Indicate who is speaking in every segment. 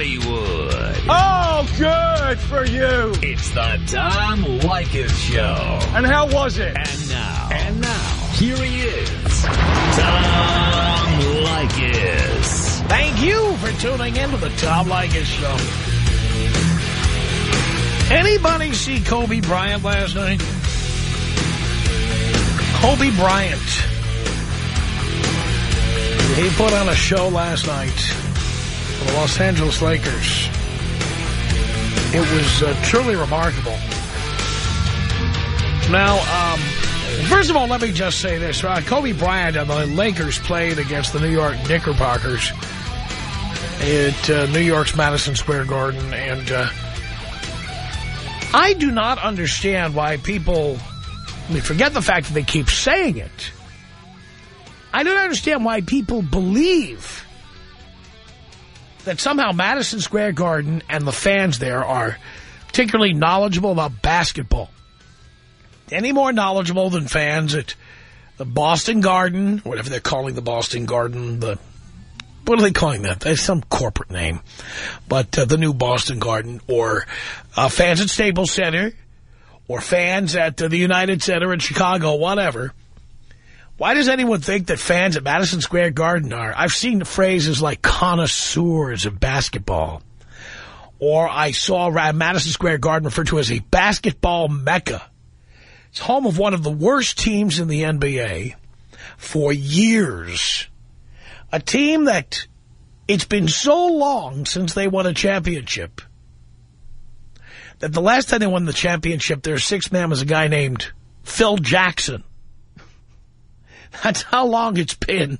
Speaker 1: Hollywood.
Speaker 2: Oh, good for you.
Speaker 1: It's the Tom Leykis Show.
Speaker 2: And how was it?
Speaker 1: And now. And now. Here he is. Tom Leykis.
Speaker 2: Thank you for tuning in to the Tom Leykis Show. Anybody see Kobe Bryant last night? Kobe Bryant. He put on a show last night for the Los Angeles Lakers. It was uh, truly remarkable. Now, um, first of all, let me just say this. Uh, Kobe Bryant and the Lakers played against the New York Knickerbockers at uh, New York's Madison Square Garden. And uh, I do not understand why people... I mean, forget the fact that they keep saying it. I don't understand why people believe that somehow Madison Square Garden and the fans there are particularly knowledgeable about basketball. Any more knowledgeable than fans at the Boston Garden, whatever they're calling the Boston Garden, the what are they calling that? There's some corporate name. But uh, the new Boston Garden, or uh, fans at Staples Center, or fans at uh, the United Center in Chicago, whatever. Why does anyone think that fans at Madison Square Garden are? I've seen phrases like connoisseurs of basketball. Or I saw Madison Square Garden referred to as a basketball mecca. It's home of one of the worst teams in the NBA for years. A team that it's been so long since they won a championship that the last time they won the championship, their sixth man was a guy named Phil Jackson. That's how long it's been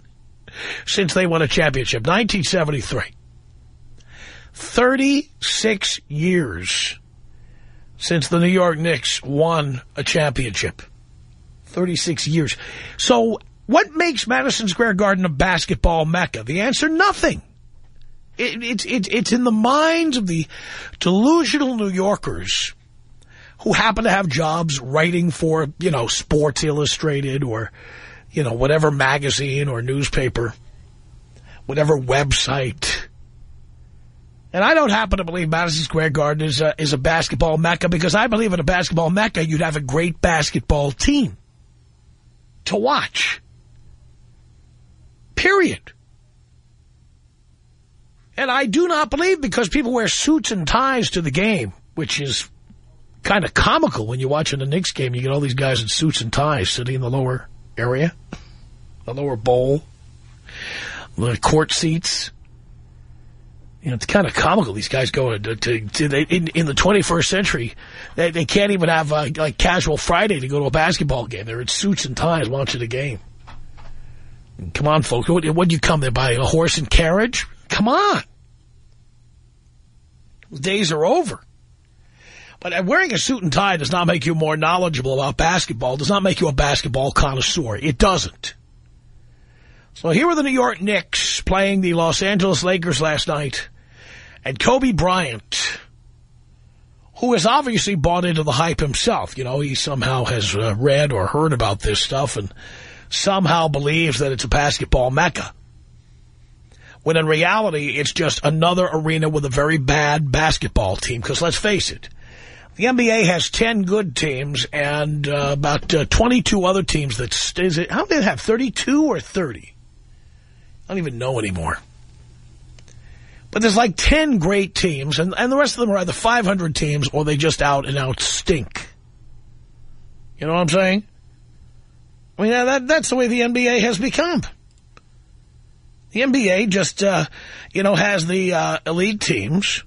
Speaker 2: since they won a championship. 1973. 36 years since the New York Knicks won a championship. 36 years. So what makes Madison Square Garden a basketball mecca? The answer, nothing. It, it, it, it's in the minds of the delusional New Yorkers who happen to have jobs writing for, you know, Sports Illustrated or, you know, whatever magazine or newspaper, whatever website. And I don't happen to believe Madison Square Garden is a, is a basketball mecca because I believe in a basketball mecca you'd have a great basketball team to watch. Period. And I do not believe because people wear suits and ties to the game, which is kind of comical when you're watching a Knicks game. You get all these guys in suits and ties sitting in the lower area, the lower bowl, the court seats. You know, it's kind of comical. These guys go to, to, to they, in, in the 21st century, they, they can't even have a, like casual Friday to go to a basketball game. They're in suits and ties watching the game. Come on, folks. What, would you come there by a horse and carriage? Come on. Days are over. But wearing a suit and tie does not make you more knowledgeable about basketball. Does not make you a basketball connoisseur. It doesn't. So here were the New York Knicks playing the Los Angeles Lakers last night. And Kobe Bryant, who has obviously bought into the hype himself. You know, he somehow has uh, read or heard about this stuff and somehow believes that it's a basketball mecca. When in reality, it's just another arena with a very bad basketball team. Because let's face it, the NBA has 10 good teams and uh, about uh, 22 other teams that... Is it, how many have, 32 or 30? I don't even know anymore. But there's like 10 great teams, and, and the rest of them are either 500 teams or they just out and out stink. You know what I'm saying? I mean, that, that's the way the NBA has become. The NBA just, uh, you know, has the uh, elite teams,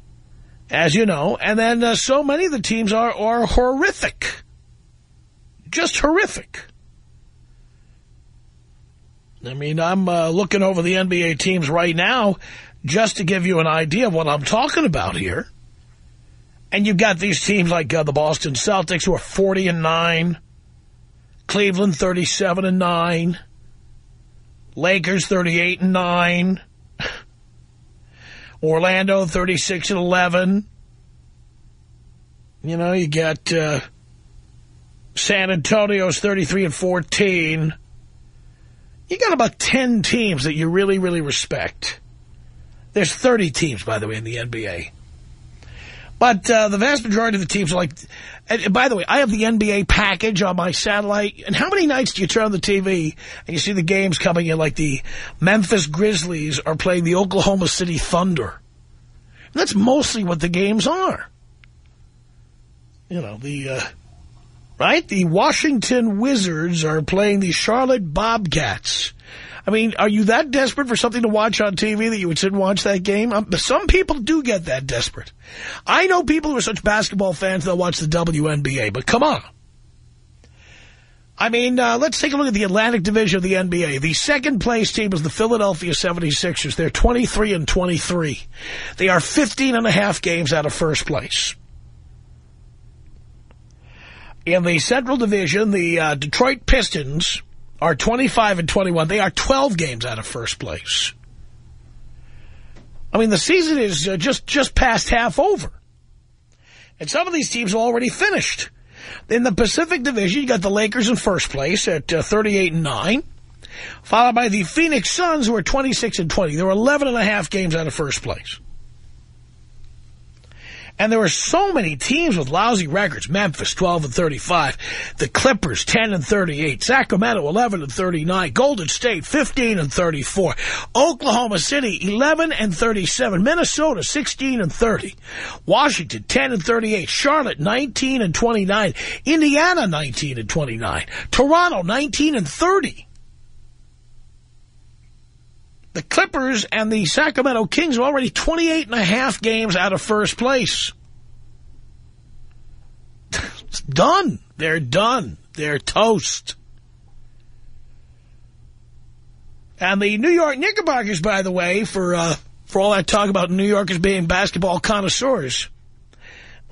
Speaker 2: as you know, and then uh, so many of the teams are, are horrific. Just horrific. I mean, I'm uh, looking over the NBA teams right now just to give you an idea of what I'm talking about here. And you've got these teams like uh, the Boston Celtics who are 40 and 9, Cleveland 37 and 9, Lakers 38 and 9, Orlando 36 and 11. You know, you got uh, San Antonio's 33 and 14 you got about 10 teams that you really, really respect. There's 30 teams, by the way, in the NBA. But uh, the vast majority of the teams are like... By the way, I have the NBA package on my satellite. And how many nights do you turn on the TV and you see the games coming in like the Memphis Grizzlies are playing the Oklahoma City Thunder? And that's mostly what the games are. You know, the... Uh, right? The Washington Wizards are playing the Charlotte Bobcats. I mean, are you that desperate for something to watch on TV that you would sit and watch that game? Um, some people do get that desperate. I know people who are such basketball fans they'll watch the WNBA, but come on. I mean, uh, let's take a look at the Atlantic Division of the NBA. The second place team is the Philadelphia 76ers. They're 23 and 23. They are 15 and a half games out of first place. In the Central Division, the uh, Detroit Pistons are 25 and 21. They are 12 games out of first place. I mean, the season is uh, just, just past half over. And some of these teams are already finished. In the Pacific Division, you got the Lakers in first place at uh, 38 and 9, followed by the Phoenix Suns, who are 26 and 20. They're 11 and a half games out of first place. And there were so many teams with lousy records. Memphis, 12 and 35. The Clippers, 10 and 38. Sacramento, 11 and 39. Golden State, 15 and 34. Oklahoma City, 11 and 37. Minnesota, 16 and 30. Washington, 10 and 38. Charlotte, 19 and 29. Indiana, 19 and 29. Toronto, 19 and 30. The Clippers and the Sacramento Kings are already 28 and a half games out of first place. it's done. They're done. They're toast. And the New York Knickerbockers, by the way, for uh, for all that talk about New Yorkers being basketball connoisseurs,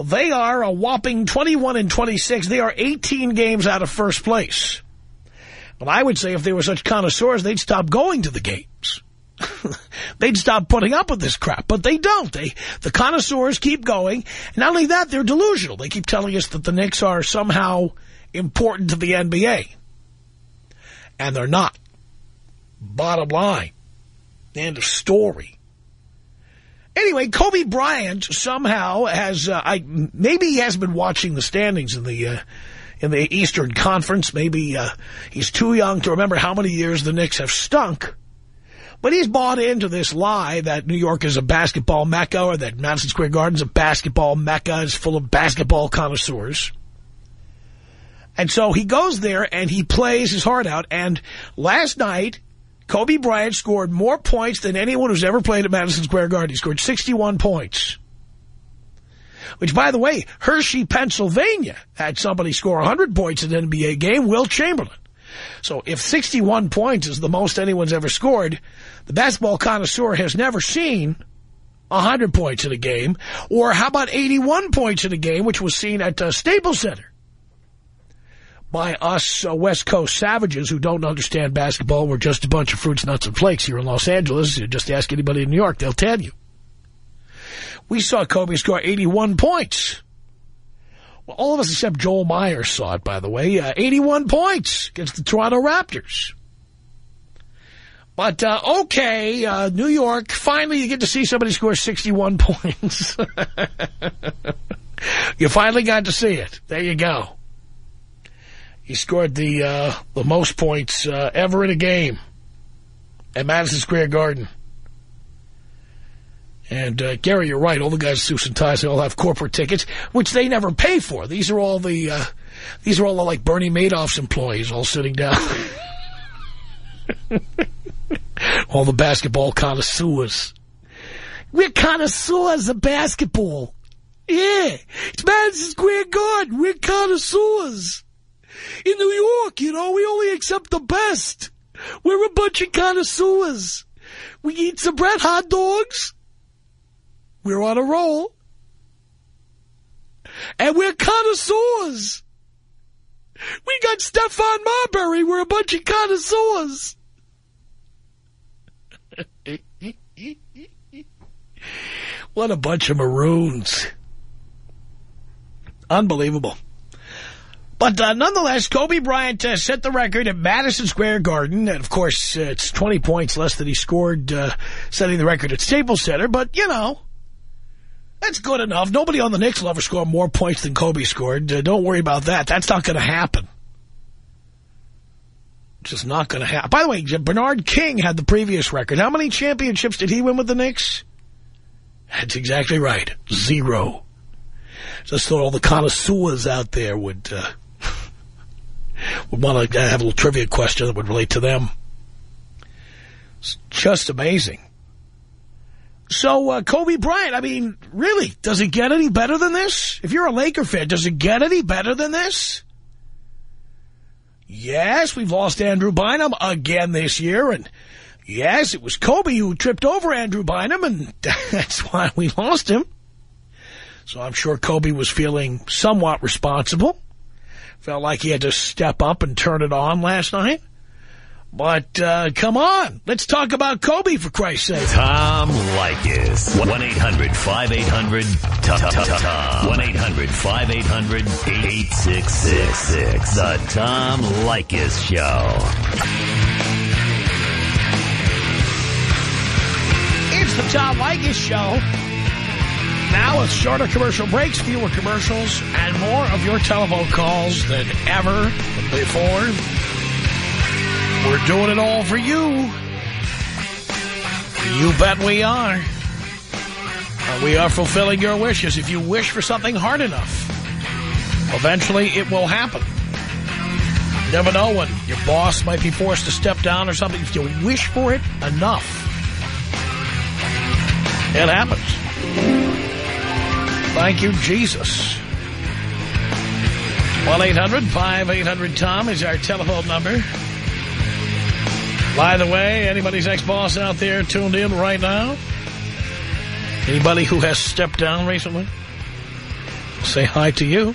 Speaker 2: they are a whopping 21 and 26. They are 18 games out of first place. But I would say if they were such connoisseurs, they'd stop going to the games. They'd stop putting up with this crap, but they don't. They The connoisseurs keep going. And not only that, they're delusional. They keep telling us that the Knicks are somehow important to the NBA. And they're not. Bottom line. End of story. Anyway, Kobe Bryant somehow has, uh, I maybe he hasn't been watching the standings in the uh, in the Eastern Conference. Maybe uh, he's too young to remember how many years the Knicks have stunk. But he's bought into this lie that New York is a basketball mecca or that Madison Square Garden's a basketball mecca. It's full of basketball connoisseurs. And so he goes there and he plays his heart out. And last night, Kobe Bryant scored more points than anyone who's ever played at Madison Square Garden. He scored 61 points. Which, by the way, Hershey, Pennsylvania had somebody score 100 points in an NBA game, Wilt Chamberlain. So if 61 points is the most anyone's ever scored, the basketball connoisseur has never seen 100 points in a game. Or how about 81 points in a game, which was seen at uh, Staples Center by us uh, West Coast savages who don't understand basketball. We're just a bunch of fruits, nuts, and flakes here in Los Angeles. You just ask anybody in New York, they'll tell you. We saw Kobe score 81 points. Well, all of us except Joel Meyers saw it, by the way. Uh, 81 points against the Toronto Raptors. But, uh, okay, uh, New York, finally you get to see somebody score 61 points. you finally got to see it. There you go. He scored the uh, the most points uh, ever in a game at Madison Square Garden. And, uh, Gary, you're right. All the guys suits and ties, they all have corporate tickets, which they never pay for. These are all the, uh, these are all the, like, Bernie Madoff's employees all sitting down. all the basketball connoisseurs. We're connoisseurs of basketball. Yeah. It's Madison Square Garden. We're connoisseurs. In New York, you know, we only accept the best. We're a bunch of connoisseurs. We eat some bread hot dogs. We're on a roll. And we're connoisseurs. We got Stephon Marbury. We're a bunch of connoisseurs. what a bunch of maroons. Unbelievable. But uh, nonetheless, Kobe Bryant uh, set the record at Madison Square Garden. And, of course, uh, it's 20 points less than he scored uh, setting the record at Staples Center. But, you know, that's good enough. Nobody on the Knicks will ever score more points than Kobe scored. Uh, don't worry about that. That's not going to happen. Just not going to happen. By the way, Bernard King had the previous record. How many championships did he win with the Knicks? That's exactly right. Zero. Just thought all the connoisseurs out there would uh, would want to have a little trivia question that would relate to them. It's just amazing. So, uh, Kobe Bryant, I mean, really, does it get any better than this? If you're a Laker fan, does it get any better than this? Yes, we've lost Andrew Bynum again this year, and yes, it was Kobe who tripped over Andrew Bynum, and that's why we lost him. So I'm sure Kobe was feeling somewhat responsible. Felt like he had to step up and turn it on last night. But, uh, come on. Let's talk about Kobe, for Christ's sake.
Speaker 1: Tom Leykis. 1-800-5800-TOM. 1-800-5800-8666. The Tom Leykis Show.
Speaker 2: It's the Tom Leykis Show. Now with shorter commercial breaks, fewer commercials, and more of your telephone calls than ever before. We're doing it all for you. You bet we are. And we are fulfilling your wishes. If you wish for something hard enough, eventually it will happen. You never know when your boss might be forced to step down or something. If you wish for it enough, it happens. Thank you, Jesus. 1-800-5800-TOM is our telephone number. By the way, anybody's ex-boss out there tuned in right now? Anybody who has stepped down recently? Say hi to you.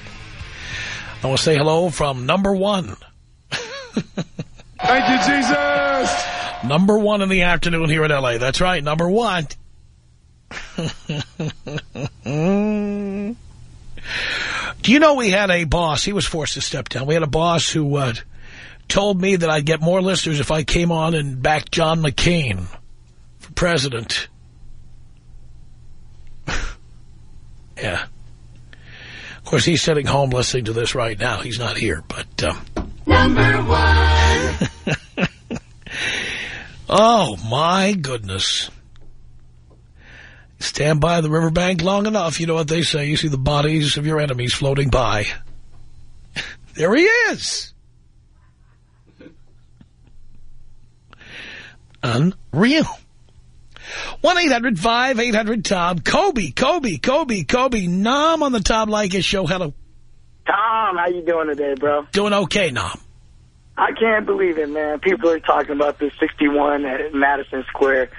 Speaker 2: I want to say hello from number one.
Speaker 3: Thank you, Jesus!
Speaker 2: Number one in the afternoon here in L.A. That's right, number one. Do you know we had a boss? He was forced to step down. We had a boss who uh, told me that I'd get more listeners if I came on and backed John McCain for president. yeah. Of course, he's sitting home listening to this right now. He's not here, but... Um,
Speaker 4: Number one.
Speaker 2: oh, my goodness. Stand by the riverbank long enough, you know what they say. You see the bodies of your enemies floating by. there he is. Unreal. 1-800-5800-TOM. Kobe, Kobe, Kobe, Kobe. Nom on the Tom Leykis show. Hello.
Speaker 5: Tom, how you doing today, bro?
Speaker 2: Doing okay, Nom.
Speaker 5: I can't believe it, man. People are talking about this 61 at Madison Square.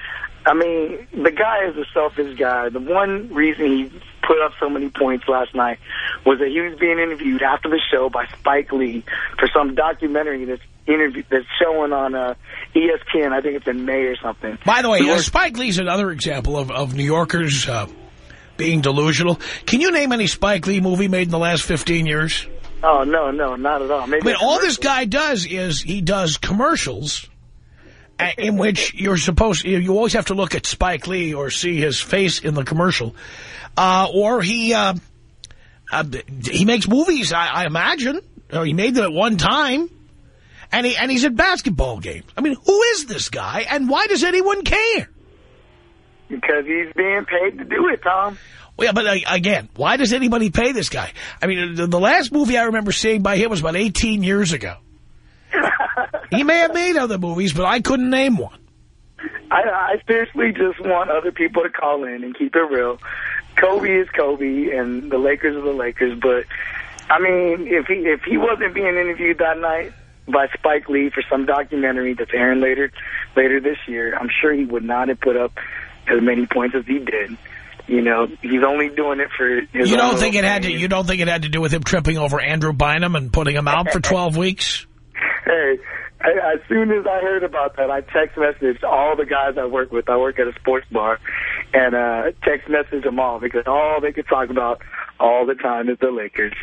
Speaker 5: I mean, the guy is a selfish guy. The one reason he put up so many points last night was that he was being interviewed after the show by Spike Lee for some documentary that's interview that's showing on uh, ESPN. I think it's in May or something.
Speaker 2: By the way, uh, Spike Lee's another example of, of New Yorkers uh, being delusional. Can you name any Spike Lee movie made in the last 15 years?
Speaker 5: Oh, no, no, not at all. Maybe
Speaker 2: I mean, all this guy does is he does commercials in which you're supposed you always have to look at Spike Lee or see his face in the commercial, uh, or he uh, uh, he makes movies. I, I imagine or he made them at one time, and he and he's at basketball games. I mean, who is this guy, and why does anyone care?
Speaker 5: Because he's being paid to do it, Tom.
Speaker 2: Well, yeah, but uh, again, why does anybody pay this guy? I mean, the, the last movie I remember seeing by him was about 18 years ago. he may have made other movies, but I couldn't name one.
Speaker 5: I, I seriously just want other people to call in and keep it real. Kobe is Kobe, and the Lakers are the Lakers. But I mean, if he if he wasn't being interviewed that night by Spike Lee for some documentary that's airing later later this year, I'm sure he would not have put up as many points as he did. You know, he's only doing it for his
Speaker 2: You don't think it had to you don't think it had to do with him tripping over Andrew Bynum and putting him out for 12 weeks?
Speaker 5: Hey, as soon as I heard about that, I text messaged all the guys I work with. I work at a sports bar, and uh, text messaged them all because all they could talk about all the time is the Lakers.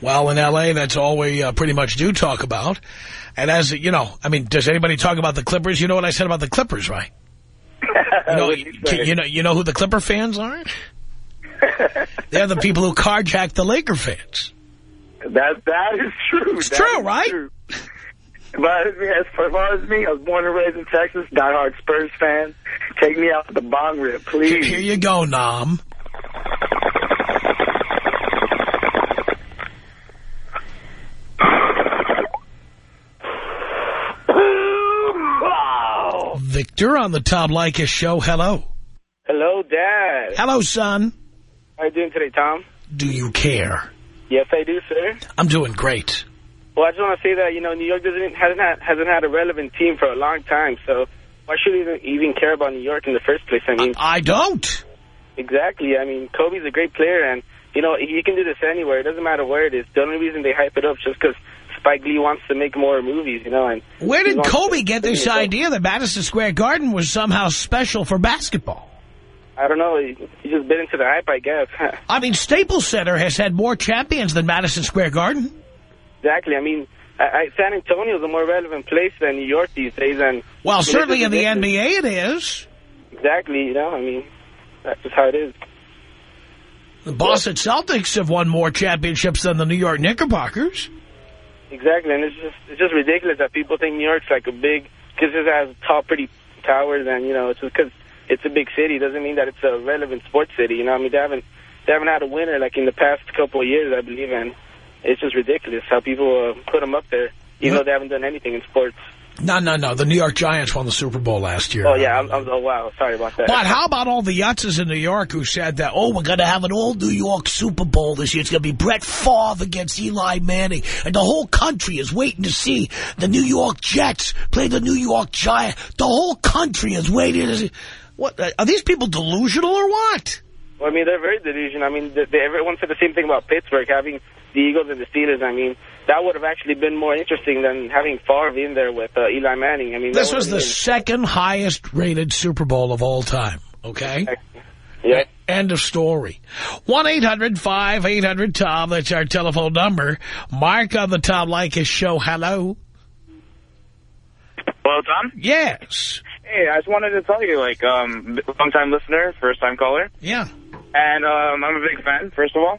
Speaker 2: Well, in L.A., that's all we uh, pretty much do talk about. And as, you know, I mean, does anybody talk about the Clippers? You know what I said about the Clippers, right? You know,
Speaker 3: you
Speaker 2: you know, you know who the Clipper fans are? They're the people who carjacked the Laker fans.
Speaker 3: That that is true.
Speaker 2: It's
Speaker 3: That
Speaker 2: true, right?
Speaker 3: true. But as far as me, I was born and raised in Texas, diehard Spurs fan. Take me out to the bong rip, please.
Speaker 2: here you go, Nom. Victor on the Tom Leykis show. Hello.
Speaker 3: Hello, Dad.
Speaker 2: Hello, son.
Speaker 3: How you doing today, Tom?
Speaker 2: Do you care?
Speaker 3: Yes, I do, sir.
Speaker 2: I'm doing great.
Speaker 3: Well, I just want to say that you know New York doesn't hasn't had, hasn't had a relevant team for a long time. So why should we even, even care about New York in the first place? I mean,
Speaker 2: I don't.
Speaker 3: exactly. I mean, Kobe's a great player, and you know he can do this anywhere. It doesn't matter where it is. The only reason they hype it up is just because Spike Lee wants to make more movies, you know. And
Speaker 2: Where did Kobe get this idea that Madison Square Garden was somehow special for basketball?
Speaker 3: I don't know. He, he just bit into the hype, I guess.
Speaker 2: I mean, Staples Center has had more champions than Madison Square Garden.
Speaker 3: exactly. I mean, I, I, San Antonio is a more relevant place than New York these days, and
Speaker 2: Well, certainly in the
Speaker 3: ridiculous.
Speaker 2: NBA it is.
Speaker 3: Exactly. You know, I mean, that's just how it is.
Speaker 2: The Boston Celtics have won more championships than the New York Knickerbockers.
Speaker 3: Exactly, and it's just it's just ridiculous that people think New York's like a big because it has tall, pretty towers, and you know it's just because it's a big city doesn't mean that it's a relevant sports city. You know, I mean they haven't they haven't had a winner like in the past couple of years, I believe, and it's just ridiculous how people uh, put them up there, even though they haven't done anything in sports.
Speaker 2: No, no, no. The New York Giants won the Super Bowl last year.
Speaker 3: Oh yeah, I'm, I'm, oh wow, sorry about that.
Speaker 2: But how about all the yutzes in New York who said that, oh, we're going to have an all-New York Super Bowl this year. It's going to be Brett Favre against Eli Manning. And the whole country is waiting to see the New York Jets play the New York Giants. The whole country is waiting to see. What, are these people delusional or what?
Speaker 3: Well, I mean, they're very delusional. I mean, they, they, everyone said the same thing about Pittsburgh, having the Eagles and the Steelers. I mean, that would have actually been more interesting than having Favre in there with uh, Eli Manning. I mean,
Speaker 2: This was the
Speaker 3: been-
Speaker 2: second highest rated Super Bowl of all time, okay?
Speaker 3: Yeah.
Speaker 2: End of story. 1-800-5800-TOM. That's our telephone number. Mark on the Tom Leykis show. Hello.
Speaker 6: Hello, Tom.
Speaker 2: Yes.
Speaker 6: Hey, I just wanted to tell you, like, um, long-time listener, first-time caller,
Speaker 2: Yeah.
Speaker 6: and um, I'm a big fan, first of all.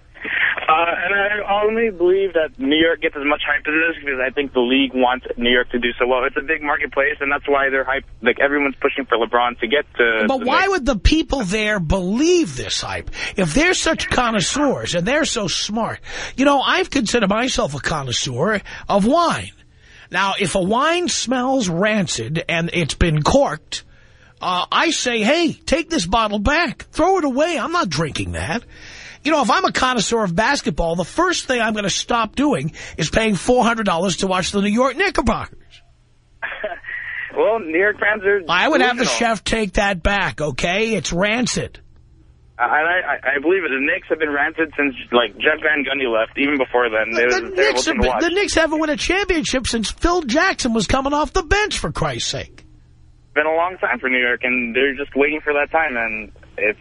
Speaker 6: Uh, and I only believe that New York gets as much hype as this because I think the league wants New York to do so well. It's a big marketplace, and that's why they're hype. Like, everyone's pushing for LeBron to get to...
Speaker 2: But why would the people there believe this hype? If they're such connoisseurs and they're so smart. You know, I've considered myself a connoisseur of wine. Now, if a wine smells rancid and it's been corked, uh, I say, hey, take this bottle back. Throw it away. I'm not drinking that. You know, if I'm a connoisseur of basketball, the first thing I'm going to stop doing is paying $400 to watch the New York Knickerbockers.
Speaker 6: Well, New York fans are...
Speaker 2: I would have the chef take that back, okay? It's rancid.
Speaker 6: I, I, I believe it. The Knicks have been rancid since, like, Jeff Van Gundy left. Even before then, it
Speaker 2: The Knicks, have, the Knicks haven't won a championship since Phil Jackson was coming off the bench, for Christ's sake.
Speaker 6: been a long time for New York, and they're just waiting for that time, and it's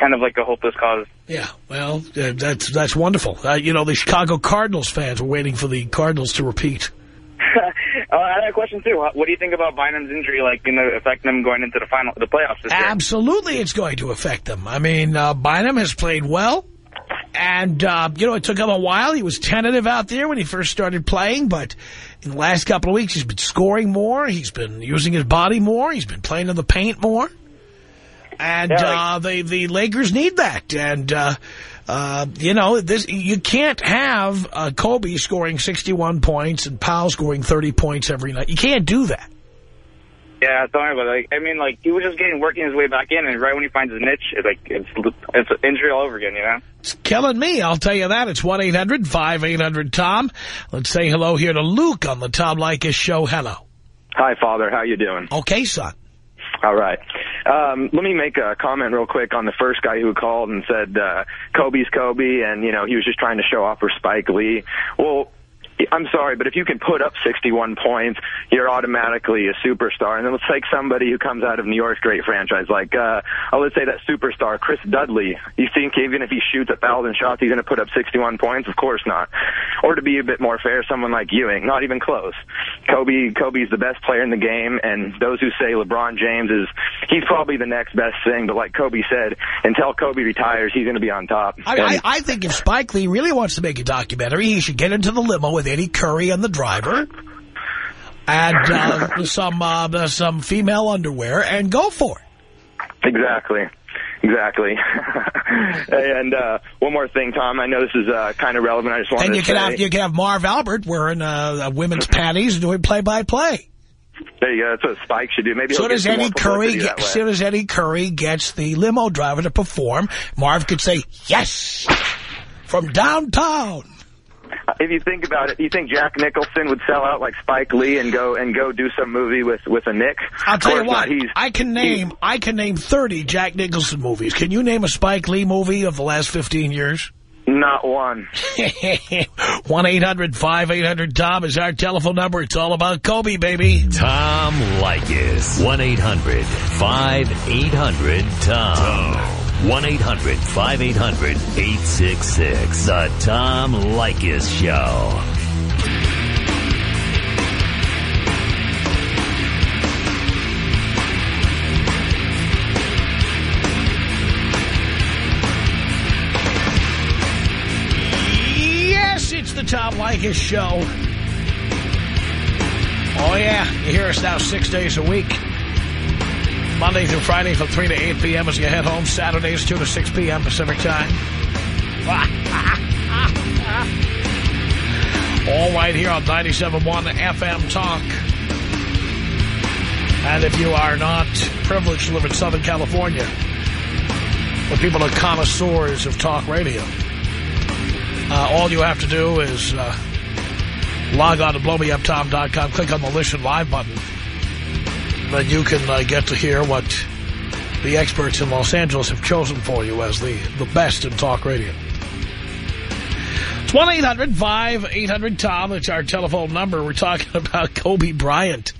Speaker 6: kind of like a hopeless cause.
Speaker 2: Yeah, well, uh, that's that's wonderful. Uh, you know, the Chicago Cardinals fans were waiting for the Cardinals to repeat.
Speaker 6: uh, I had a question, too. What do you think about Bynum's injury, like, going to affect them going into the final, the playoffs this year?
Speaker 2: Absolutely, it's going to affect them. I mean, uh, Bynum has played well. And, uh, you know, it took him a while. He was tentative out there when he first started playing, but in the last couple of weeks, he's been scoring more. He's been using his body more. He's been playing in the paint more. And,
Speaker 6: Yeah, like-
Speaker 2: uh, the, the Lakers need that. And, uh, uh, you know, this, you can't have, uh, Kobe scoring 61 points and Powell scoring 30 points every night. You can't do that.
Speaker 6: Yeah, tell me about it. Like, I mean, like, he was just getting working his way back in, and right when he finds his niche, it's like, it's, it's injury all over again, you know?
Speaker 2: It's killing me, I'll tell you that. It's 1-800-5800-TOM. Let's say hello here to Luke on the Tom Leykis show. Hello.
Speaker 7: Hi, Father. How you doing?
Speaker 2: Okay, son.
Speaker 7: All right. Um, let me make a comment real quick on the first guy who called and said uh, Kobe's Kobe, and you know he was just trying to show off for Spike Lee. Well, I'm sorry, but if you can put up 61 points, you're automatically a superstar. And then let's take somebody who comes out of New York's great franchise, like, uh, oh, let's say that superstar, Chris Dudley. You think even if he shoots a thousand shots, he's going to put up 61 points? Of course not. Or to be a bit more fair, someone like Ewing, not even close. Kobe, Kobe's the best player in the game, and those who say LeBron James is, he's probably the next best thing, but like Kobe said, until Kobe retires, he's going to be on top.
Speaker 2: I, I, I think if Spike Lee really wants to make a documentary, he should get into the limo with Eddie Curry and the driver and uh, some uh, some female underwear and go for it.
Speaker 7: Exactly. Exactly. and uh, one more thing, Tom. I know this is uh, kind of relevant. I just wanted
Speaker 2: and you
Speaker 7: to
Speaker 2: can
Speaker 7: say.
Speaker 2: have you can have Marv Albert wearing uh, women's panties doing play-by-play.
Speaker 7: There you go. That's what Spike should do. Maybe
Speaker 2: So does Eddie Curry. Get,
Speaker 7: that way.
Speaker 2: so does Eddie Curry gets the limo driver to perform. Marv could say yes from downtown.
Speaker 7: If you think about it, you think Jack Nicholson would sell out like Spike Lee and go and go do some movie with with a Nick?
Speaker 2: I'll tell you
Speaker 7: course not.
Speaker 2: what.
Speaker 7: He's
Speaker 2: I can name I can name 30 Jack Nicholson movies. Can you name a Spike Lee movie of the last 15 years?
Speaker 7: not one.
Speaker 2: 1-800-5800-TOM is our telephone number. It's all about Kobe, baby.
Speaker 1: Tom Leykis. 1-800-5800-TOM. 1-800-5800-866. The Tom Leykis Show.
Speaker 2: Yes, it's the Tom Leykis Show. Oh, yeah. You hear us now six days a week. Monday through Friday from 3 to 8 p.m. as you head home. Saturdays 2 to 6 p.m. Pacific Time. All right here on 97.1 FM Talk. And if you are not privileged to live in Southern California, where people are connoisseurs of talk radio, uh, all you have to do is uh, log on to blowmeuptom.com, click on the Listen Live button. Then you can uh, get to hear what the experts in Los Angeles have chosen for you as the, the best in talk radio. It's 1-800-5800-TOM. It's our telephone number. We're talking about Kobe Bryant.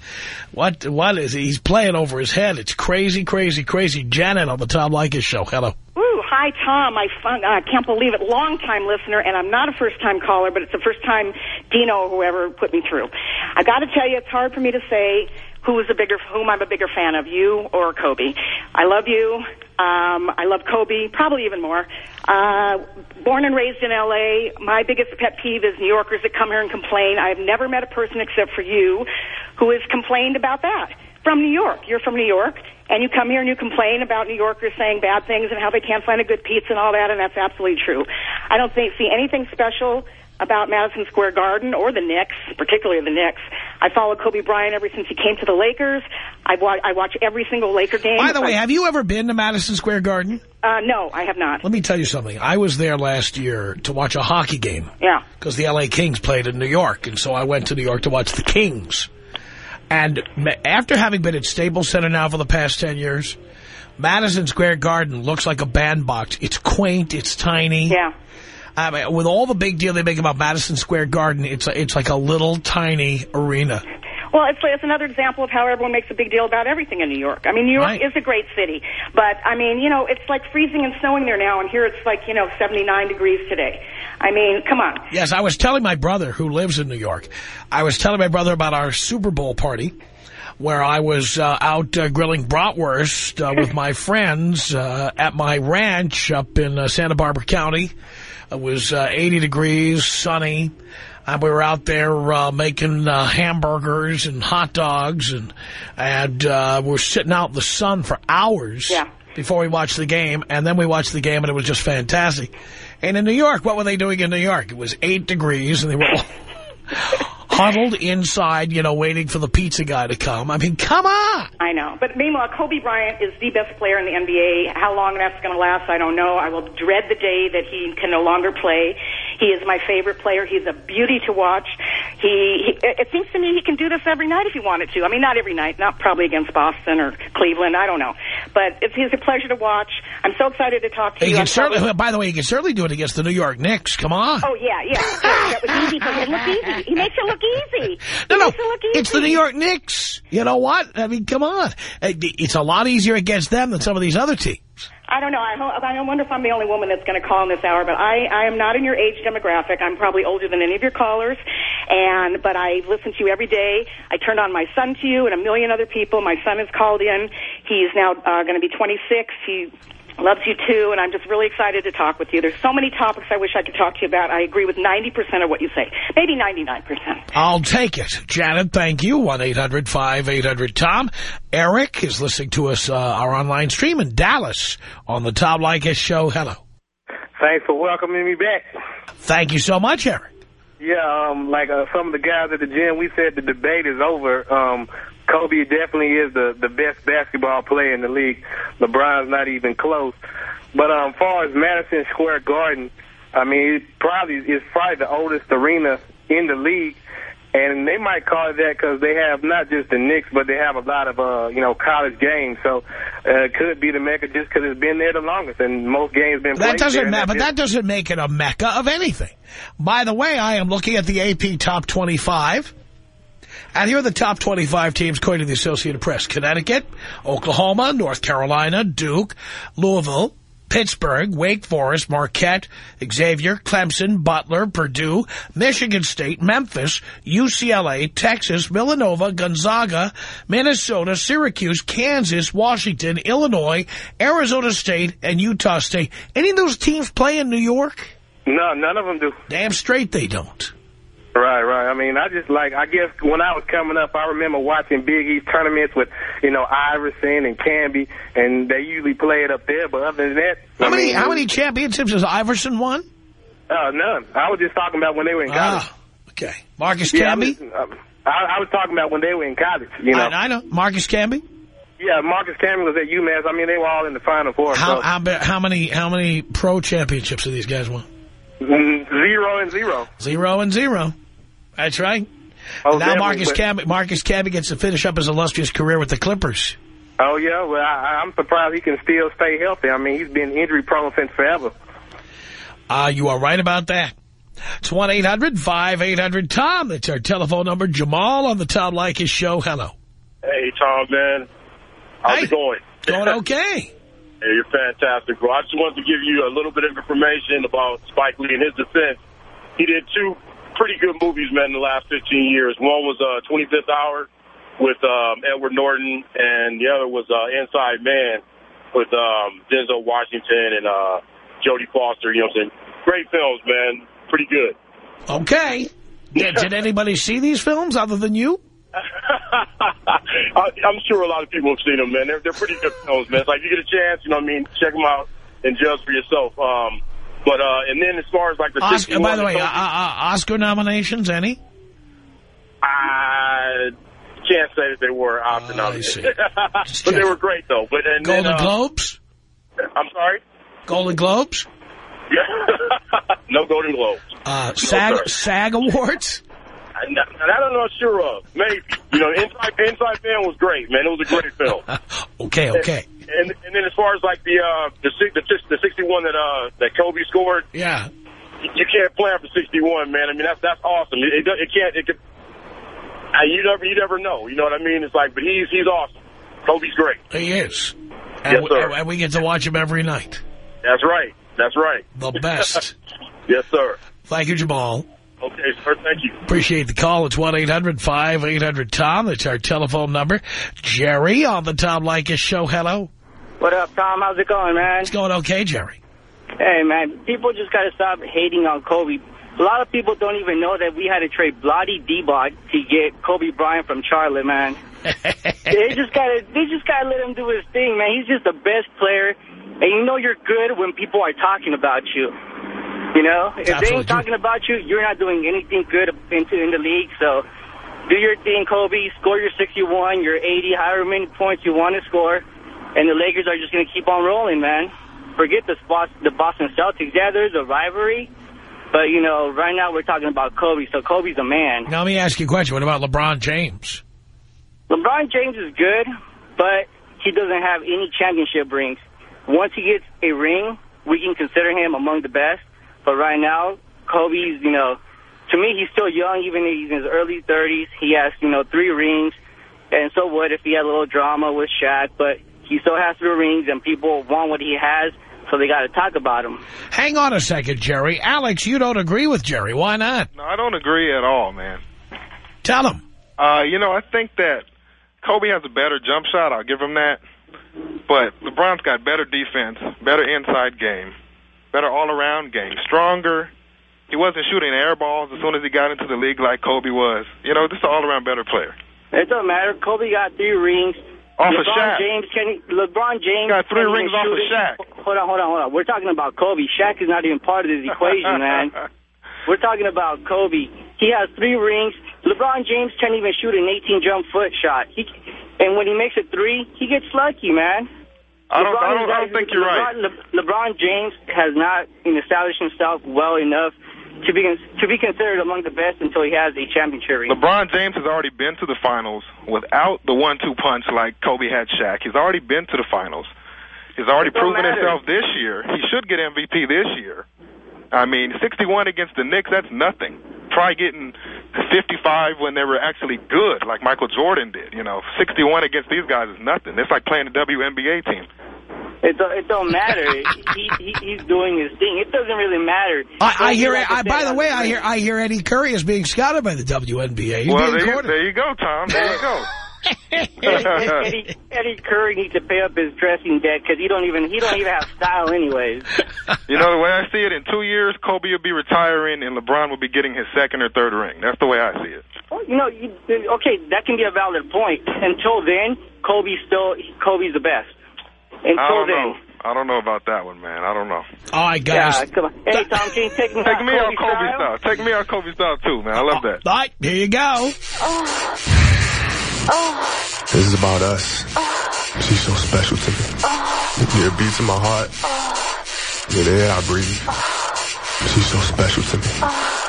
Speaker 2: What What is he? He's playing over his head. It's crazy, crazy, crazy. Janet on the Tom Leykis show. Hello.
Speaker 8: Hi, Tom. I uh, can't believe it. Long-time listener, and I'm not a first-time caller, but it's the first time Dino or whoever put me through. I got to tell you, it's hard for me to say who is a bigger, whom I'm a bigger fan of, you or Kobe. I love you. Um, I love Kobe, probably even more. Uh, born and raised in L.A., my biggest pet peeve is New Yorkers that come here and complain. I've never met a person except for you who has complained about that from New York. You're from New York, and you come here and you complain about New Yorkers saying bad things and how they can't find a good pizza and all that, and that's absolutely true. I don't think, see anything special about Madison Square Garden or the Knicks, particularly the Knicks. I followed Kobe Bryant ever since he came to the Lakers. I watch, I watch every single Laker game.
Speaker 2: By the way,
Speaker 8: I-
Speaker 2: have you ever been to Madison Square Garden?
Speaker 8: uh, no, I have not.
Speaker 2: Let me tell you something. I was there last year to watch a hockey game
Speaker 8: Yeah.
Speaker 2: because the L.A. Kings played in New York, and so I went to New York to watch the Kings. And after having been at Staples Center now for the past 10 years, Madison Square Garden looks like a bandbox. It's quaint, it's tiny.
Speaker 8: Yeah.
Speaker 2: I mean, with all the big deal they make about Madison Square Garden, it's a, it's like a little tiny arena.
Speaker 8: Well, it's, it's another example of how everyone makes a big deal about everything in New York. I mean, New York
Speaker 2: Right.
Speaker 8: is a great city, but I mean, you know, it's like freezing and snowing there now, and here it's like you know 79 degrees today. I mean, come on.
Speaker 2: Yes, I was telling my brother who lives in New York, I was telling my brother about our Super Bowl party where I was uh, out uh, grilling bratwurst uh, with my friends uh, at my ranch up in uh, Santa Barbara County. It was uh, 80 degrees, sunny. And we were out there uh, making uh, hamburgers and hot dogs, and and uh, we're sitting out in the sun for hours
Speaker 8: Yeah.
Speaker 2: before we watched the game. And then we watched the game, and it was just fantastic. And in New York, what were they doing in New York? It was eight degrees, and they were all huddled inside, you know, waiting for the pizza guy to come. I mean, come on.
Speaker 8: I know. But meanwhile, Kobe Bryant is the best player in the NBA. How long that's going to last, I don't know. I will dread the day that he can no longer play. He is my favorite player. He's a beauty to watch. He, he, it seems to me he can do this every night if he wanted to. I mean, not every night, not probably against Boston or Cleveland. I don't know, but it's, it's a pleasure to watch. I'm so excited to talk to
Speaker 2: He
Speaker 8: you.
Speaker 2: can certainly, by the way, he can certainly do it against the New York Knicks. Come on.
Speaker 8: Oh yeah, yeah. that was easy for him. Look easy. He makes it look easy.
Speaker 2: No,
Speaker 8: he
Speaker 2: no,
Speaker 8: makes it look easy.
Speaker 2: it's the New York Knicks. You know what? I mean, come on. It's a lot easier against them than some of these other teams.
Speaker 8: I don't know. I, ho- I wonder if I'm the only woman that's going to call in this hour, but I, I am not in your age demographic. I'm probably older than any of your callers, and but I listen to you every day. I turned on my son to you and a million other people. My son has called in. He's now uh, going to be 26. He loves you too, and I'm just really excited to talk with you. There's so many topics I wish I could talk to you about. I agree with 90% of what you say, maybe 99%.
Speaker 2: I'll take it. Janet, thank you. 1-800-5800-TOM. Eric is listening to us, uh, our online stream in Dallas on the Tom Leykis Show. Hello.
Speaker 9: Thanks for welcoming me back.
Speaker 2: Thank you so much, Eric.
Speaker 9: Yeah, um, like uh, some of the guys at the gym, we said the debate is over. Um, Kobe definitely is the, the best basketball player in the league. LeBron's not even close. But um, far as Madison Square Garden, I mean, it probably it's probably the oldest arena in the league. And they might call it that because they have not just the Knicks, but they have a lot of, uh, you know, college games. So uh, it could be the Mecca just because it's been there the longest and most games been
Speaker 2: That doesn't matter, but that doesn't make it a mecca of anything. By the way, I am looking at the AP Top 25. And here are the top 25 teams according to the Associated Press. Connecticut, Oklahoma, North Carolina, Duke, Louisville, Pittsburgh, Wake Forest, Marquette, Xavier, Clemson, Butler, Purdue, Michigan State, Memphis, UCLA, Texas, Villanova, Gonzaga, Minnesota, Syracuse, Kansas, Washington, Illinois, Arizona State, and Utah State. Any of those teams play in New York?
Speaker 9: No, none of them do.
Speaker 2: Damn straight they don't.
Speaker 9: Right, right. I mean, I just like, I guess when I was coming up, I remember watching Big East tournaments with, you know, Iverson and Camby, and they usually play it up there. But other than that,
Speaker 2: How
Speaker 9: I
Speaker 2: many
Speaker 9: mean,
Speaker 2: how many championships has Iverson won?
Speaker 9: Uh, none. I was just talking about when they were in college.
Speaker 2: Ah, okay. Marcus
Speaker 9: Yeah, I
Speaker 2: Camby?
Speaker 9: was, uh, I, I was talking about when they were in college, you know.
Speaker 2: I, I know. Marcus Camby?
Speaker 9: Yeah, Marcus Camby was at UMass. I mean, they were all in the Final Four.
Speaker 2: How,
Speaker 9: so.
Speaker 2: how, how many how many pro championships have these guys won?
Speaker 9: Mm, Zero and zero.
Speaker 2: Zero and zero. That's right.
Speaker 9: Oh,
Speaker 2: now Marcus
Speaker 9: but-
Speaker 2: Camby, Marcus Camby gets to finish up his illustrious career with the Clippers.
Speaker 9: Oh, yeah. Well, I, I'm surprised he can still stay healthy. I mean, he's been injury prone since forever.
Speaker 2: Uh, you are right about that. It's 1-800-5800-TOM. That's our telephone number. Jamal on the Tom Leykis Show. Hello.
Speaker 10: Hey, Tom, man. How's
Speaker 2: Hey.
Speaker 10: it going?
Speaker 2: Going okay.
Speaker 10: Hey, you're fantastic, bro. I just wanted to give you a little bit of information about Spike Lee and his defense. He did two pretty good movies, man, in the last 15 years. One was uh, 25th Hour with um, Edward Norton, and the other was uh, Inside Man with um, Denzel Washington and uh, Jodie Foster. You know what I'm saying? Great films, man. Pretty good.
Speaker 2: Okay. Did, did anybody see these films other than you?
Speaker 10: I, I'm sure a lot of people have seen them, man. They're, they're pretty good films, man. It's like you get a chance, you know what I mean, check them out and judge for yourself. Um, but, uh, and then as far as like the
Speaker 2: Oscar,
Speaker 10: 61
Speaker 2: by the way, uh, uh, Oscar nominations, any?
Speaker 10: I can't say that they were Oscar
Speaker 2: Oh, see.
Speaker 10: but they were great, though. But and
Speaker 2: Golden
Speaker 10: then, uh,
Speaker 2: Globes?
Speaker 10: I'm sorry?
Speaker 2: Golden Globes?
Speaker 10: no Golden Globes.
Speaker 2: Uh, SAG,
Speaker 10: sir.
Speaker 2: SAG Awards?
Speaker 10: I, not know sure of. Maybe. You know, Inside, Inside Man was great, man. It was a great film.
Speaker 2: okay, okay.
Speaker 10: And, and then as far as like the uh, the, the the 61 that uh that Kobe scored,
Speaker 2: Yeah.
Speaker 10: you can't plan for 61, man. I mean, that's that's awesome. It, it, it can't. It could. Uh, you never you never know. You know what I mean? It's like, but he's he's awesome. Kobe's great.
Speaker 2: He is. And,
Speaker 10: Yes, sir.
Speaker 2: we, and we get to watch him every night.
Speaker 10: That's right. That's right.
Speaker 2: The best.
Speaker 10: yes, sir.
Speaker 2: Thank you, Jamal.
Speaker 10: Okay, sir. Thank you.
Speaker 2: Appreciate the call. It's 1-800-5800-TOM. That's our telephone number. Jerry on the Tom Leykis Show. Hello.
Speaker 11: What up, Tom? How's it going, man?
Speaker 2: It's going okay, Jerry.
Speaker 11: Hey, man, people just got to stop hating on Kobe. A lot of people don't even know that we had to trade Vlade Divac to get Kobe Bryant from Charlotte, man. they just got to they just got to let him do his thing, man. He's just the best player. And you know you're good when people are talking about you. You know? If they ain't talking about you, you're not doing anything good into in the league. So do your thing, Kobe. Score your 61, your 80, however many points you want to score. And the Lakers are just going to keep on rolling, man. Forget the, spot, the Boston Celtics. Yeah, there's a rivalry. But, you know, right now we're talking about Kobe, so Kobe's a man.
Speaker 2: Now, let me ask you a question. What about LeBron James?
Speaker 11: LeBron James is good, but he doesn't have any championship rings. Once he gets a ring, we can consider him among the best. But right now, Kobe's, you know, to me, he's still young, even if he's in his early 30s. He has, you know, three rings. And so what if he had a little drama with Shaq? But he still has three rings, and people want what he has, so they got to talk about him.
Speaker 2: Hang on a second, Jerry. Alex, you don't agree with Jerry. Why not?
Speaker 12: No, I don't agree at all, man.
Speaker 2: Tell him.
Speaker 12: Uh, you know, I think that Kobe has a better jump shot. I'll give him that. But LeBron's got better defense, better inside game, better all-around game, stronger. He wasn't shooting air balls as soon as he got into the league like Kobe was. You know, just an all-around better player.
Speaker 11: It doesn't matter. Kobe got three rings.
Speaker 12: Off
Speaker 11: LeBron
Speaker 12: of Shaq.
Speaker 11: James can he, LeBron James
Speaker 12: Got three rings off of. Shaq.
Speaker 11: Hold on, hold on, hold on. We're talking about Kobe. Shaq is not even part of this equation, man. We're talking about Kobe. He has three rings. LeBron James can't even shoot an 18 jump foot shot. He, and when he makes a three, he gets lucky, man.
Speaker 12: I don't, I don't, I don't think you're right.
Speaker 11: Le, LeBron James has not established himself well enough to be to be considered among the best until he has a championship ring.
Speaker 12: LeBron James has already been to the finals without the one-two punch like Kobe had Shaq. He's already been to the finals. He's already proven
Speaker 11: matter.
Speaker 12: himself this year. He should get MVP this year. I mean, 61 against the Knicks, that's nothing. Try getting 55 when they were actually good, like Michael Jordan did. You know, 61 against these guys is nothing. It's like playing a WNBA team.
Speaker 11: It don't, it don't matter. he, he he's doing his thing. It doesn't really matter.
Speaker 2: I, I hear.
Speaker 11: Like
Speaker 2: I, by the way, I hear. I hear Eddie Curry is being scouted by the WNBA. He's
Speaker 12: well,
Speaker 2: being
Speaker 12: there you, there you go, Tom. There you go.
Speaker 11: Eddie, Eddie Curry needs to pay up his dressing debt because he don't even he don't even have style anyways.
Speaker 12: You know, the way I see it, in two years, Kobe will be retiring and LeBron will be getting his second or third ring. That's the way I see it.
Speaker 11: Well, you know, you, okay, that can be a valid point. Until then, Kobe's still Kobe's the best. Until
Speaker 12: I don't
Speaker 11: then.
Speaker 12: know. I don't know about that one, man. I don't know.
Speaker 2: All right, guys.
Speaker 11: Yeah, come on. Hey, Tom, can you take me
Speaker 12: Take
Speaker 11: out
Speaker 12: me out
Speaker 11: Kobe
Speaker 12: Kobe
Speaker 11: style?
Speaker 12: style. Take me out Kobe style, too, man. I love that.
Speaker 2: All right, here you go.
Speaker 13: This is about us. She's so special to me. Yeah, it beats in my heart. Yeah, the air I breathe. She's so special to me.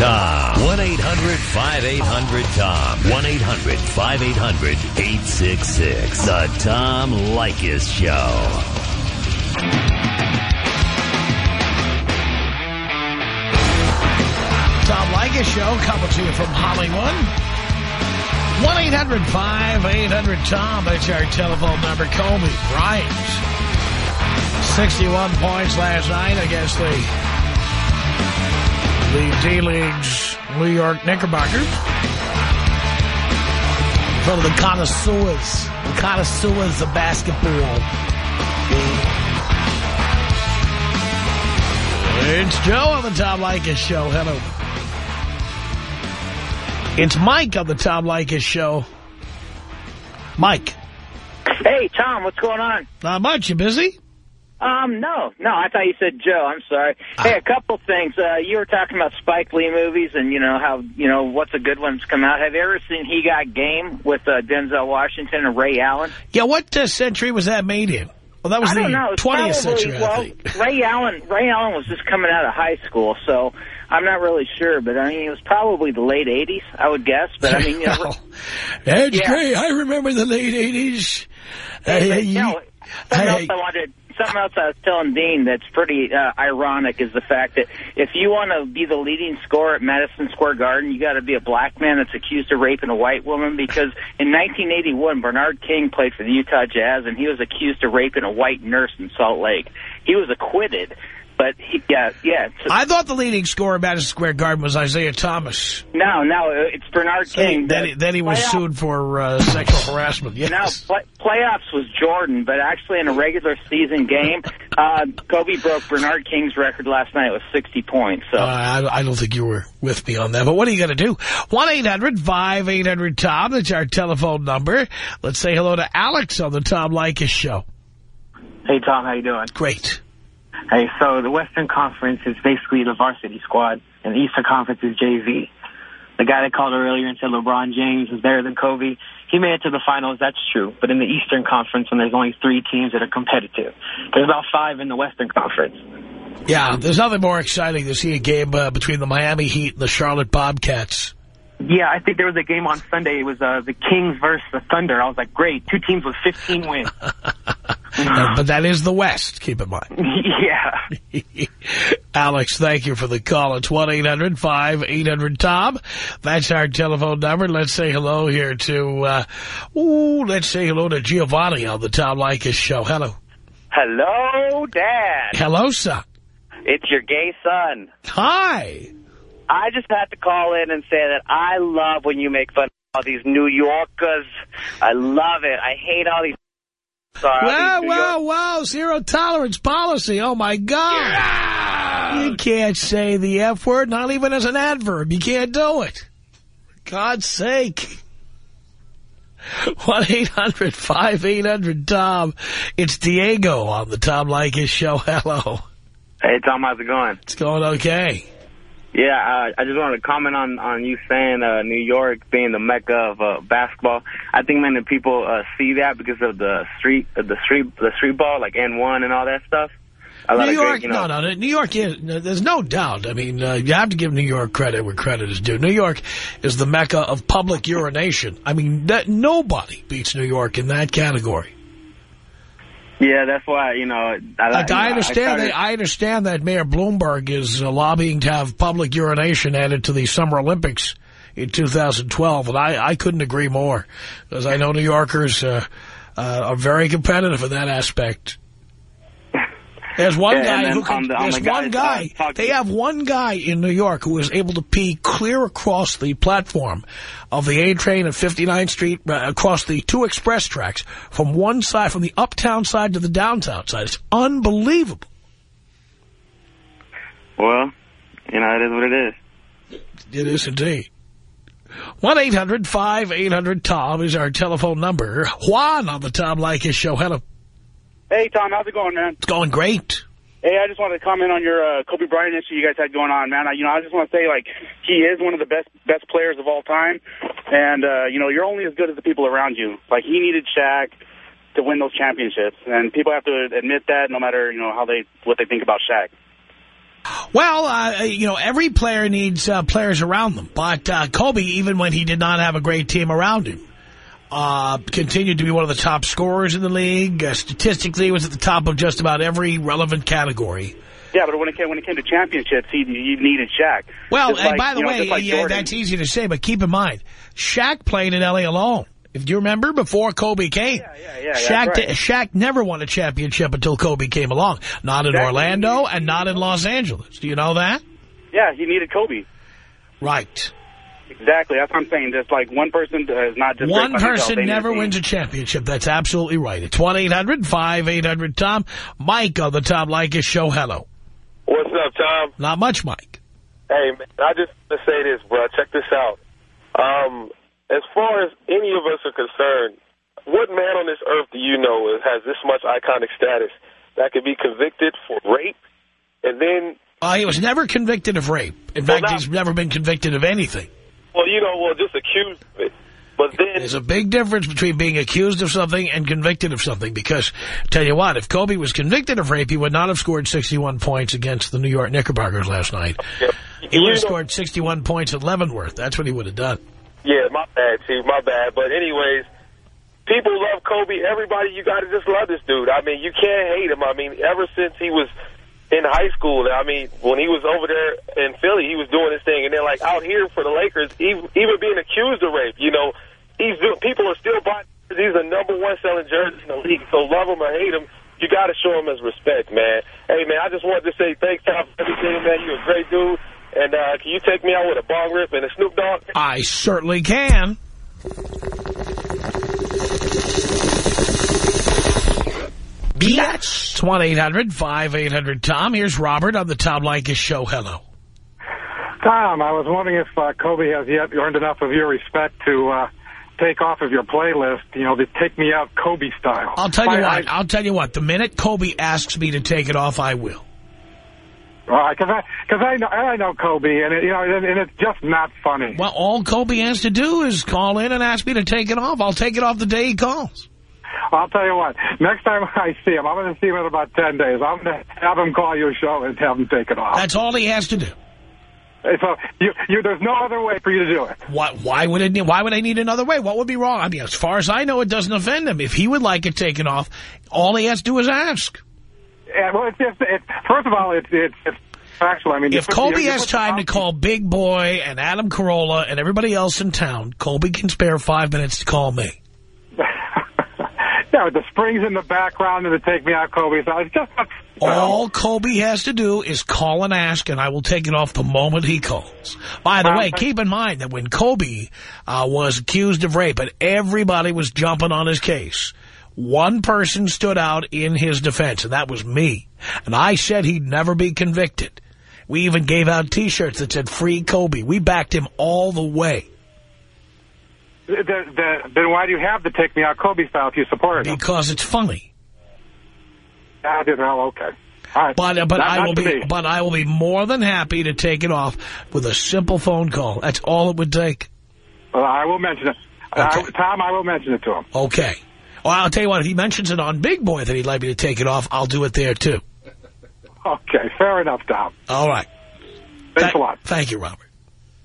Speaker 1: Tom. 1-800-5800-TOM. 1-800-5800-866. The Tom Leykis Show.
Speaker 2: Tom Leykis Show coming to you from Hollywood. 1-800-5800-TOM. That's our telephone number. Kobe Bryant. 61 points last night against the, the D-League's New York Knickerbockers. For the connoisseurs. The connoisseurs of basketball. It's Joe on the Tom Leykis Show. Hello. It's Mike on the Tom Leykis Show. Mike.
Speaker 14: Hey, Tom, what's going on?
Speaker 2: Not much. You busy?
Speaker 14: Um, no, no, I thought you said Joe. I'm sorry. Hey, a couple things. Uh, you were talking about Spike Lee movies and, you know, how, you know, what's a good one's come out. Have you ever seen He Got Game with uh, Denzel Washington and Ray Allen?
Speaker 2: Yeah, what uh, century was that made in? Well, that was
Speaker 14: I
Speaker 2: the
Speaker 14: know. It's
Speaker 2: 20th
Speaker 14: probably-
Speaker 2: century, I
Speaker 14: well,
Speaker 2: think.
Speaker 14: Ray Allen, Ray Allen was just coming out of high school, so I'm not really sure. But, I mean, it was probably the late 80s, I would guess. But, I mean, you know,
Speaker 2: That's
Speaker 14: Yeah.
Speaker 2: great. I remember the late 80s.
Speaker 14: Hey,
Speaker 2: Hey,
Speaker 14: you know, something
Speaker 2: hey,
Speaker 14: else I wanted. Something else I was telling Dean that's pretty uh, ironic is the fact that if you want to be the leading scorer at Madison Square Garden, you got to be a black man that's accused of raping a white woman. Because in 1981, Bernard King played for the Utah Jazz, and he was accused of raping a white nurse in Salt Lake. He was acquitted, but he, yeah, yeah. it's-
Speaker 2: I thought the leading scorer at Madison Square Garden was Isiah Thomas.
Speaker 14: no, no, it's Bernard King.
Speaker 2: Then he, then he was
Speaker 14: Playoff-
Speaker 2: sued for uh, sexual harassment. Yes.
Speaker 14: Now, play, playoffs was Jordan, but actually in a regular season game, uh, Kobe broke Bernard King's record last night with 60 points. So
Speaker 2: Uh, I, I don't think you were with me on that, but what are you going to do? 1-800-5800-TOM, that's our telephone number. Let's say hello to Alex on the Tom Leykis Show.
Speaker 15: Hey, Tom, how you doing?
Speaker 2: Great.
Speaker 15: Hey, so the Western Conference is basically the varsity squad, and the Eastern Conference is JV. the guy that called earlier and said LeBron James is better than Kobe. He made it to the finals, that's true. But in the Eastern Conference, when there's only three teams that are competitive, there's about five in the Western Conference.
Speaker 2: Yeah, there's nothing more exciting to see a game uh, between the Miami Heat and the Charlotte Bobcats.
Speaker 15: Yeah, I think there was a game on Sunday. It was uh, the Kings versus the Thunder. I was like, great, two teams with 15 wins.
Speaker 2: Uh, but that is the West, keep in mind.
Speaker 15: yeah.
Speaker 2: Alex, thank you for the call. It's 1-800-5800-TOM. That's our telephone number. Let's say hello here to, uh, ooh, let's say hello to Giovanni on the Tom Leykis show. Hello.
Speaker 6: Hello, Dad.
Speaker 2: Hello, son.
Speaker 6: It's your gay son.
Speaker 2: Hi.
Speaker 6: I just had to call in and say that I love when you make fun of all these New Yorkers. I love it. I hate all these... Sorry,
Speaker 2: Wow, wow,
Speaker 6: York-
Speaker 2: wow. Zero tolerance policy. Oh, my God. You can't say the F word, not even as an adverb. You can't do it. For God's sake. 1-800-5800-TOM. It's Diego on the Tom Leykis show. Hello.
Speaker 15: Hey, Tom, how's it going?
Speaker 2: It's going okay.
Speaker 15: Yeah, uh, I just wanted to comment on on you saying uh, New York being the mecca of uh, basketball. I think many people uh, see that because of the street, uh, the street, the street ball, like AND1 and all that stuff. A
Speaker 2: New
Speaker 15: of great,
Speaker 2: York,
Speaker 15: you know,
Speaker 2: no, no, New York is, there's no doubt. I mean, uh, you have to give New York credit where credit is due. New York is the mecca of public urination. I mean, that, nobody beats New York in that category.
Speaker 15: Yeah, that's why you know. I,
Speaker 2: Like,
Speaker 15: you know,
Speaker 2: I understand
Speaker 15: started-
Speaker 2: that. I understand that Mayor Bloomberg is uh, lobbying to have public urination added to the Summer Olympics in 2012, and I, I couldn't agree more, because I know New Yorkers uh, uh, are very competitive in that aspect. There's one
Speaker 15: Yeah,
Speaker 2: guy who can,
Speaker 15: on the- on
Speaker 2: there's
Speaker 15: the
Speaker 2: one guy, they have one guy in New York who is able to pee clear across the platform of the A train at 59th Street, uh, across the two express tracks, from one side, from the uptown side to the downtown side. It's unbelievable.
Speaker 15: Well, you know, it is what it is.
Speaker 2: It is indeed. 1-800-5800-TOM is our telephone number. Juan on the Tom Leykis show. Hello.
Speaker 16: Hey, Tom, how's it going, man?
Speaker 2: It's going great.
Speaker 16: Hey, I just wanted to comment on your uh, Kobe Bryant issue you guys had going on, man. I, you know, I just want to say, like, he is one of the best best players of all time, and uh, you know, you're only as good as the people around you. Like, he needed Shaq to win those championships, and people have to admit that, no matter you know how they what they think about Shaq.
Speaker 2: Well, uh, you know, every player needs uh, players around them. But uh, Kobe, even when he did not have a great team around him, uh, continued to be one of the top scorers in the league. Uh, statistically, was at the top of just about every relevant category.
Speaker 16: Yeah, but when it came when it came to championships, he he needed Shaq.
Speaker 2: Well,
Speaker 16: like,
Speaker 2: by the
Speaker 16: you know,
Speaker 2: way,
Speaker 16: like
Speaker 2: yeah, that's easy to say, but keep in mind, Shaq played in L.A. alone. If you remember, before Kobe came,
Speaker 16: yeah, yeah,
Speaker 2: yeah,
Speaker 16: Shaq, right.
Speaker 2: Shaq never won a championship until Kobe came along. Not in
Speaker 16: Exactly.
Speaker 2: Orlando and not in Los Angeles. Do you know that?
Speaker 16: Yeah, he needed Kobe.
Speaker 2: Right.
Speaker 16: Exactly. That's what I'm saying. Just like one person is not just
Speaker 2: One
Speaker 16: great by
Speaker 2: person
Speaker 16: They need a
Speaker 2: never wins a championship. That's absolutely right. It's 1-800-5800-TOM. Mike on the Tom Leykis show. Hello.
Speaker 17: What's up, Tom?
Speaker 2: Not much, Mike.
Speaker 17: Hey, man, I just want to say this, bro. Check this out. Um, as far as any of us are concerned, what man on this earth do you know has this much iconic status that could be convicted for rape and then,
Speaker 2: Uh, he was never convicted of rape. In
Speaker 17: Well,
Speaker 2: fact,
Speaker 17: now-
Speaker 2: he's never been convicted of anything.
Speaker 17: Well, you know, well, just accused of it. But then,
Speaker 2: There's a big difference between being accused of something and convicted of something because, tell you what, if Kobe was convicted of rape, he would not have scored 61 points against the New York Knickerbockers last night. He would have scored 61 points at Leavenworth. That's what he would have done.
Speaker 17: yeah, my bad, Chief, my bad. But anyways, people love Kobe. Everybody, you got to just love this dude. I mean, you can't hate him. I mean, ever since he was in high school, I mean, when he was over there in Philly, he was doing his thing. And then, like, out here for the Lakers, even, even being accused of rape, you know, he's doing, people are still buying. He's the number one selling jersey in the league. So love him or hate him, you got to show him his respect, man. Hey, man, I just wanted to say thanks, Tom, for everything, man. You're a great dude. And uh, can you take me out with a bong rip and a Snoop Dogg?
Speaker 2: I certainly can. It's 1-800-5800-TOM. Here's Robert on the Tom Leykis show. Hello.
Speaker 18: Tom, I was wondering if uh, Kobe has yet earned enough of your respect to uh, take off of your playlist, you know, the Take Me Out Kobe style.
Speaker 2: I'll tell you
Speaker 18: I-
Speaker 2: what. I'll tell you what. The minute Kobe asks me to take it off, I will.
Speaker 18: All right, because I, cause I, know, I know Kobe, and, it, you know, and, and it's just not funny.
Speaker 2: Well, all Kobe has to do is call in and ask me to take it off. I'll take it off the day he calls.
Speaker 18: I'll tell you what, next time I see him, I'm going to see him in about 10 days. I'm going to have him call your show and have him take it off.
Speaker 2: That's all he has to do.
Speaker 18: So you, you, there's no other way for you to do it.
Speaker 2: Why, why would it? Why would I need another way? What would be wrong? I mean, as far as I know, it doesn't offend him. If he would like it taken off, all he has to do is ask.
Speaker 18: Yeah, well, it's just, it's, first of all, it's, it's, it's factual. I mean,
Speaker 2: If
Speaker 18: Kobe
Speaker 2: has time to call Big Boy and Adam Carolla and everybody else in town, Kobe can spare five minutes to call me.
Speaker 18: Yeah, with the springs in the background and the take me out Kobe. So it's just,
Speaker 2: All Kobe has to do is call and ask, and I will take it off the moment he calls. By the way, keep in mind that when Kobe uh, was accused of rape and everybody was jumping on his case, one person stood out in his defense, and that was me. And I said he'd never be convicted. We even gave out T-shirts that said Free Kobe. We backed him all the way.
Speaker 18: The, the, then why do you have the take me out Kobe style if you support it?
Speaker 2: Because it's funny.
Speaker 18: I didn't know. Okay. Right.
Speaker 2: But uh, but
Speaker 18: Not-
Speaker 2: I
Speaker 18: not
Speaker 2: will be
Speaker 18: me.
Speaker 2: but I will be more than happy to take it off with a simple phone call. That's all it would take.
Speaker 18: Well, I will mention it. I, Tom, I will mention it to him.
Speaker 2: Okay. Well, I'll tell you what, if he mentions it on Big Boy that he'd like me to take it off, I'll do it there, too.
Speaker 18: Okay, fair enough, Tom.
Speaker 2: All right.
Speaker 18: Thanks a lot.
Speaker 2: Thank you, Robert.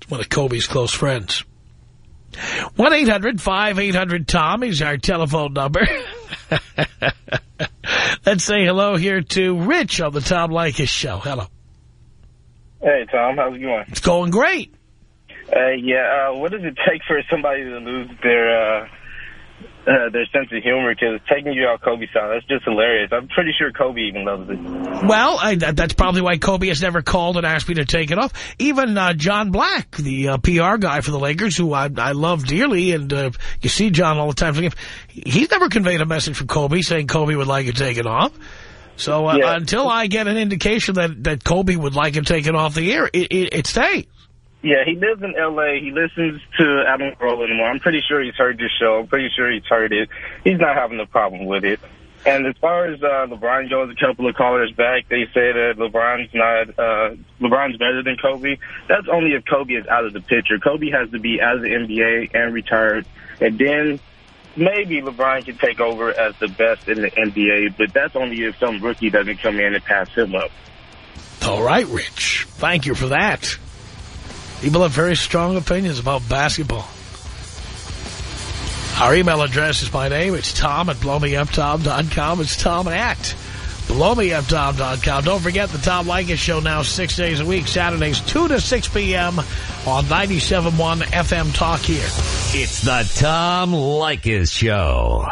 Speaker 2: It's one of Kobe's close friends. 1-800-5800-TOM is our telephone number. Let's say hello here to Rich on the Tom Leykis show. Hello.
Speaker 19: Hey, Tom. How's it going?
Speaker 2: It's going great.
Speaker 19: Uh, yeah, uh, what does it take for somebody to lose their uh, uh, their sense of humor? Because taking you out Kobe style, that's just hilarious. I'm pretty sure Kobe even loves it.
Speaker 2: Well, I, that, that's probably why Kobe has never called and asked me to take it off. Even uh, John Black, the uh, PR guy for the Lakers, who I, I love dearly, and uh, you see John all the time. He's never conveyed a message from Kobe saying Kobe would like to take it taken off. So uh,
Speaker 19: Yeah.
Speaker 2: until I get an indication that, that Kobe would like it taken off the air, it, it, it stays.
Speaker 19: Yeah, he lives in L.A. He listens to Adam Carolla anymore. I'm pretty sure he's heard your show. I'm pretty sure he's heard it. He's not having a problem with it. And as far as uh, LeBron goes, a couple of callers back, they say that LeBron's not uh, LeBron's better than Kobe. That's only if Kobe is out of the picture. Kobe has to be out of the NBA and retired, and then maybe LeBron can take over as the best in the NBA. But that's only if some rookie doesn't come in and pass him up.
Speaker 2: All right, Rich. Thank you for that. People have very strong opinions about basketball. Our email address is my name. It's Tom at blowmeuptom.com. It's Tom at blowmeuptom.com. Don't forget the Tom Leykis Show now six days a week, Saturdays 2 to 6 p.m. on 97.1 FM Talk here.
Speaker 1: It's the Tom Leykis Show.